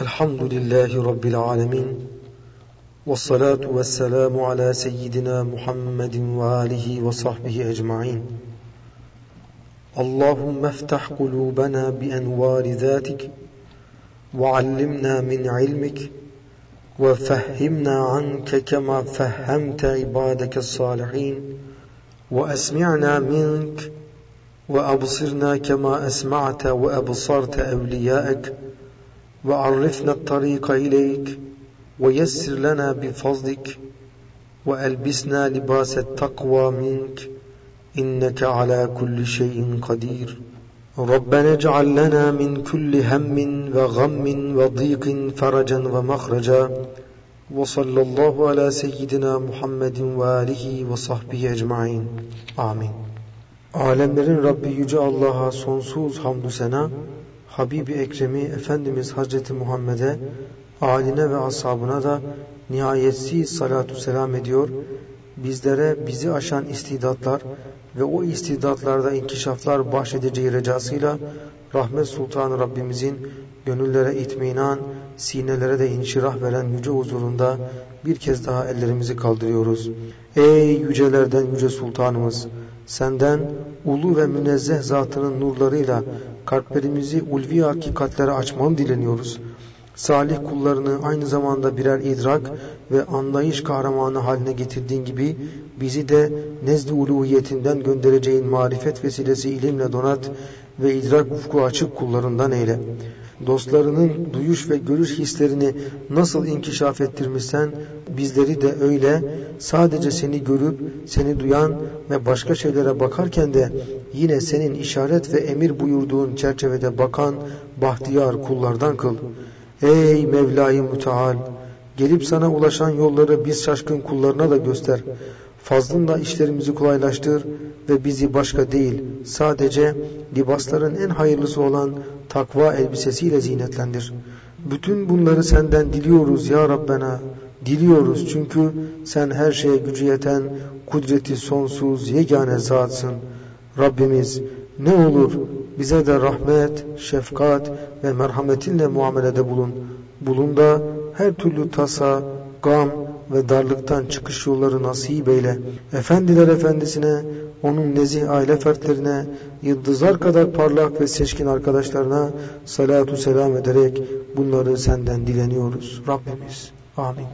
الحمد لله رب العالمين والصلاة والسلام على سيدنا محمد وآله وصحبه أجمعين. اللهم افتح قلوبنا بأنوار ذاتك وعلمنا من علمك وفهمنا عنك كما فهمت عبادك الصالحين وأسمعنا منك وأبصرنا كما أسمعت وأبصرت أولياءك. وعرفنا الطريق إليك ويسر لنا بفضلك وألبسنا لباس التقوى منك إنك على كل شيء قدير ربنا اجعل لنا من كل هم وغم وضيق فرجا ومخرجا وصلى الله على سيدنا Muhammed ve alihi ve sahbihi ecmain. Amin. Alemlerin Rabbi Yüce Allah'a sonsuz hamdü sena, Habibi Ekrem'i Efendimiz Hazreti Muhammed'e, aline ve ashabına da nihayetsiz salatu selam ediyor. Bizlere bizi aşan istidatlar ve o istidatlarda inkişaflar bahşedeceği recasıyla Rahmet Sultanı Rabbimizin gönüllere itminan, sinelere de inşirah veren yüce huzurunda bir kez daha ellerimizi kaldırıyoruz. Ey yücelerden yüce sultanımız! Senden ulu ve münezzeh zatının nurlarıyla kalplerimizi ulvi hakikatlere açmanı dileniyoruz. Salih kullarını aynı zamanda birer idrak ve anlayış kahramanı haline getirdiğin gibi bizi de nezd-i uluhiyetinden göndereceğin marifet vesilesi ilimle donat ve idrak ufku açık kullarından eyle. Dostlarının duyuş ve görüş hislerini nasıl inkişaf ettirmişsen bizleri de öyle sadece seni görüp seni duyan ve başka şeylere bakarken de yine senin işaret ve emir buyurduğun çerçevede bakan bahtiyar kullardan kıl. Ey Mevla-i Müteal! Gelip sana ulaşan yolları biz şaşkın kullarına da göster. Fazlınla işlerimizi kolaylaştır ve bizi başka değil sadece libasların en hayırlısı olan takva elbisesiyle zinetlendir. Bütün bunları senden diliyoruz ya Rabbena. Diliyoruz çünkü sen her şeye gücü yeten, kudreti sonsuz, yegane zatsın. Rabbimiz ne olur bize de rahmet, şefkat ve merhametinle muamelede bulun. Bulun da her türlü tasa, gam ve darlıktan çıkış yolları nasip eyle. Efendiler efendisine, onun nezih aile fertlerine, yıldızlar kadar parlak ve seçkin arkadaşlarına salatu selam ederek bunları senden dileniyoruz. Rabbimiz. Amin.